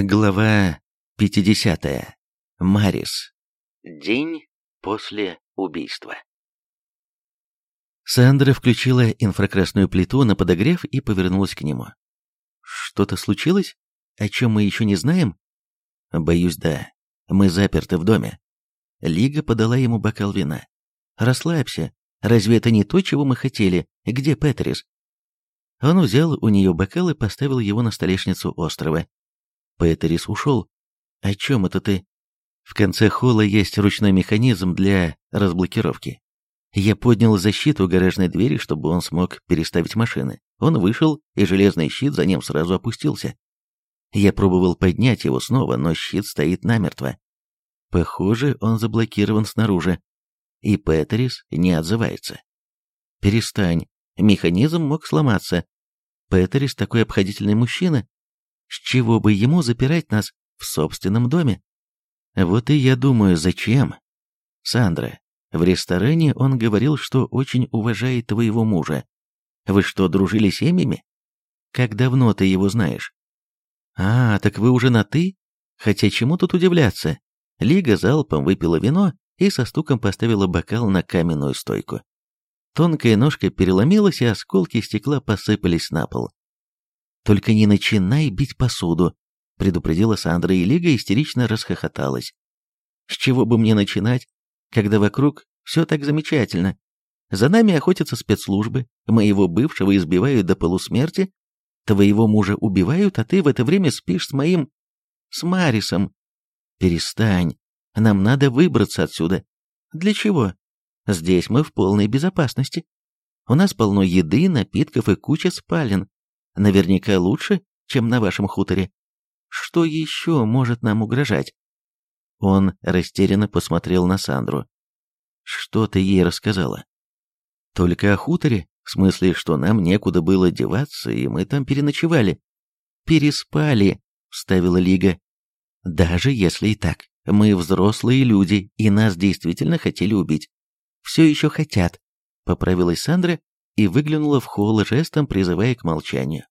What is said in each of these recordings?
Глава 50. Марис. День после убийства. Сандра включила инфракрасную плиту на подогрев и повернулась к нему. «Что-то случилось? О чем мы еще не знаем?» «Боюсь, да. Мы заперты в доме». Лига подала ему бокал вина. «Расслабься. Разве это не то, чего мы хотели? Где Петрис?» Он взял у нее бокал и поставил его на столешницу острова. Петерис ушел. О чем это ты? В конце холла есть ручной механизм для разблокировки. Я поднял защиту гаражной двери, чтобы он смог переставить машины. Он вышел, и железный щит за ним сразу опустился. Я пробовал поднять его снова, но щит стоит намертво. Похоже, он заблокирован снаружи. И Петерис не отзывается. «Перестань. Механизм мог сломаться. Петерис такой обходительный мужчина. С чего бы ему запирать нас в собственном доме? Вот и я думаю, зачем? Сандра, в ресторане он говорил, что очень уважает твоего мужа. Вы что, дружили семьями? Как давно ты его знаешь? А, так вы уже на «ты»? Хотя чему тут удивляться? Лига залпом выпила вино и со стуком поставила бокал на каменную стойку. Тонкая ножка переломилась, и осколки стекла посыпались на пол. «Только не начинай бить посуду», — предупредила Сандра, и Лига истерично расхохоталась. «С чего бы мне начинать, когда вокруг все так замечательно? За нами охотятся спецслужбы, моего бывшего избивают до полусмерти, твоего мужа убивают, а ты в это время спишь с моим... с Марисом. Перестань, нам надо выбраться отсюда. Для чего? Здесь мы в полной безопасности. У нас полно еды, напитков и куча спален. Наверняка лучше, чем на вашем хуторе. Что еще может нам угрожать?» Он растерянно посмотрел на Сандру. «Что ты ей рассказала?» «Только о хуторе, в смысле, что нам некуда было деваться, и мы там переночевали». «Переспали», — вставила Лига. «Даже если и так, мы взрослые люди, и нас действительно хотели убить. Все еще хотят», — поправилась Сандра и выглянула в холл жестом, призывая к молчанию.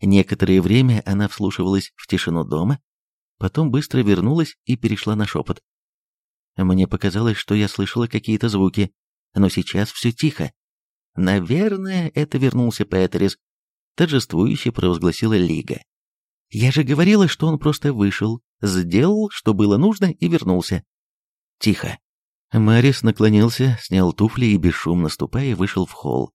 Некоторое время она вслушивалась в тишину дома, потом быстро вернулась и перешла на шепот. Мне показалось, что я слышала какие-то звуки, но сейчас все тихо. Наверное, это вернулся Петерис, торжествующе провозгласила Лига. Я же говорила, что он просто вышел, сделал, что было нужно, и вернулся. Тихо. Марис наклонился, снял туфли и, бесшумно ступая, вышел в холл.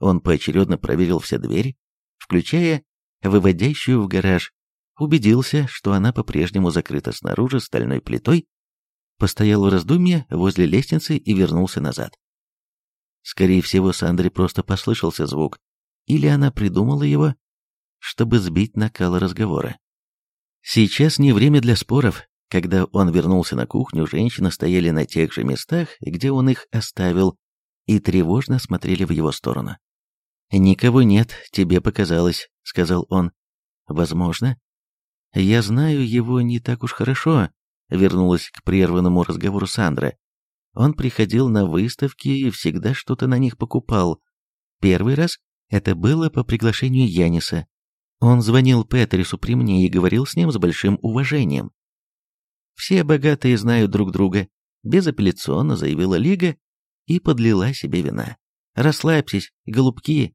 Он поочередно проверил все двери, включая выводящую в гараж, убедился, что она по-прежнему закрыта снаружи стальной плитой, постоял в раздумье возле лестницы и вернулся назад. Скорее всего, Сандре просто послышался звук, или она придумала его, чтобы сбить накал разговора. Сейчас не время для споров. Когда он вернулся на кухню, женщины стояли на тех же местах, где он их оставил, и тревожно смотрели в его сторону. «Никого нет, тебе показалось», — сказал он. «Возможно». «Я знаю его не так уж хорошо», — вернулась к прерванному разговору Сандра. «Он приходил на выставки и всегда что-то на них покупал. Первый раз это было по приглашению Яниса. Он звонил Петрису при мне и говорил с ним с большим уважением. «Все богатые знают друг друга», — безапелляционно заявила Лига и подлила себе вина. «Расслабьтесь, голубки,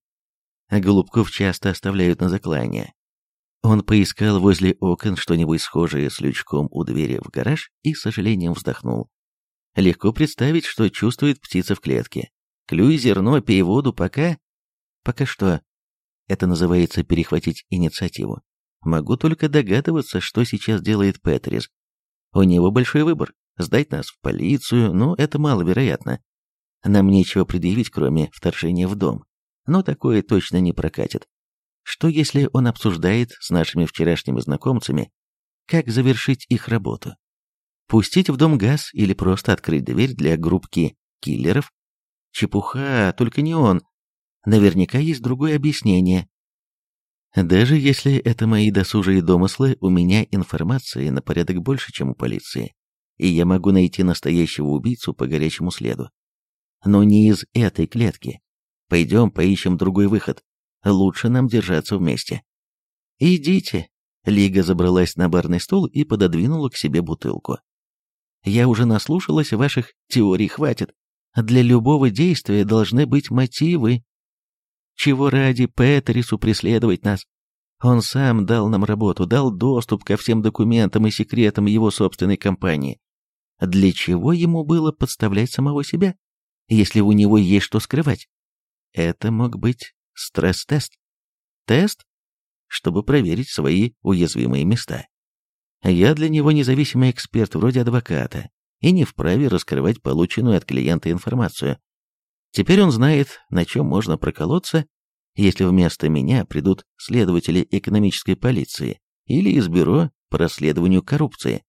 а голубков часто оставляют на заклание. Он поискал возле окон что-нибудь схожее с лючком у двери в гараж и, с сожалением, вздохнул. Легко представить, что чувствует птица в клетке. Клюй зерно, пей воду, пока... Пока что. Это называется перехватить инициативу. Могу только догадываться, что сейчас делает Петрис. У него большой выбор – сдать нас в полицию, но это маловероятно. Нам нечего предъявить, кроме вторжения в дом но такое точно не прокатит. Что если он обсуждает с нашими вчерашними знакомцами, как завершить их работу? Пустить в дом газ или просто открыть дверь для группки киллеров? Чепуха, только не он. Наверняка есть другое объяснение. Даже если это мои досужие домыслы, у меня информации на порядок больше, чем у полиции, и я могу найти настоящего убийцу по горячему следу. Но не из этой клетки. Пойдем поищем другой выход. Лучше нам держаться вместе. Идите. Лига забралась на барный стол и пододвинула к себе бутылку. Я уже наслушалась ваших теорий хватит. Для любого действия должны быть мотивы. Чего ради Петерису преследовать нас? Он сам дал нам работу, дал доступ ко всем документам и секретам его собственной компании. Для чего ему было подставлять самого себя, если у него есть что скрывать? Это мог быть стресс-тест. Тест, чтобы проверить свои уязвимые места. Я для него независимый эксперт вроде адвоката и не вправе раскрывать полученную от клиента информацию. Теперь он знает, на чем можно проколоться, если вместо меня придут следователи экономической полиции или из бюро по расследованию коррупции.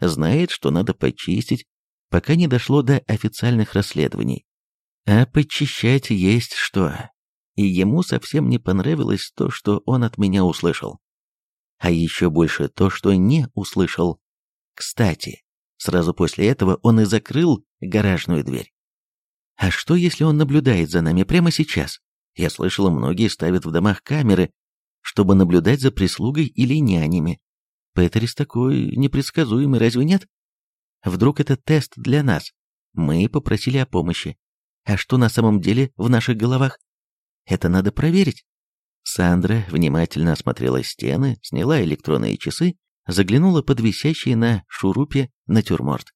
Знает, что надо почистить, пока не дошло до официальных расследований. А почищать есть что. И ему совсем не понравилось то, что он от меня услышал. А еще больше то, что не услышал. Кстати, сразу после этого он и закрыл гаражную дверь. А что, если он наблюдает за нами прямо сейчас? Я слышала, многие ставят в домах камеры, чтобы наблюдать за прислугой или нянями. Петерис такой непредсказуемый, разве нет? Вдруг это тест для нас? Мы попросили о помощи. А что на самом деле в наших головах? Это надо проверить. Сандра внимательно осмотрела стены, сняла электронные часы, заглянула под висящий на шурупе натюрморт.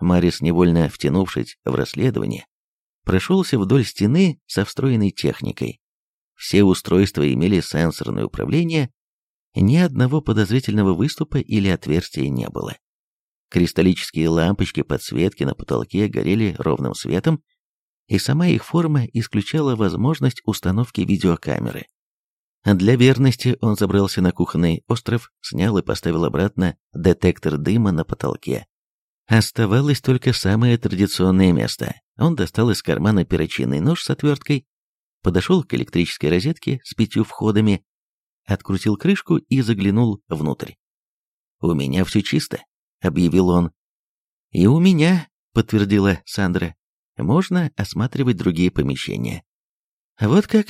Марис, невольно втянувшись в расследование, прошелся вдоль стены со встроенной техникой. Все устройства имели сенсорное управление, ни одного подозрительного выступа или отверстия не было. Кристаллические лампочки подсветки на потолке горели ровным светом, и сама их форма исключала возможность установки видеокамеры. Для верности он забрался на кухонный остров, снял и поставил обратно детектор дыма на потолке. Оставалось только самое традиционное место. Он достал из кармана перочинный нож с отверткой, подошел к электрической розетке с пятью входами, открутил крышку и заглянул внутрь. «У меня все чисто», — объявил он. «И у меня», — подтвердила Сандра можно осматривать другие помещения. Вот как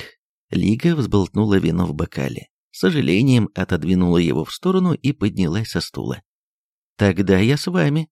Лига взболтнула вино в бокале, с сожалением отодвинула его в сторону и поднялась со стула. «Тогда я с вами»,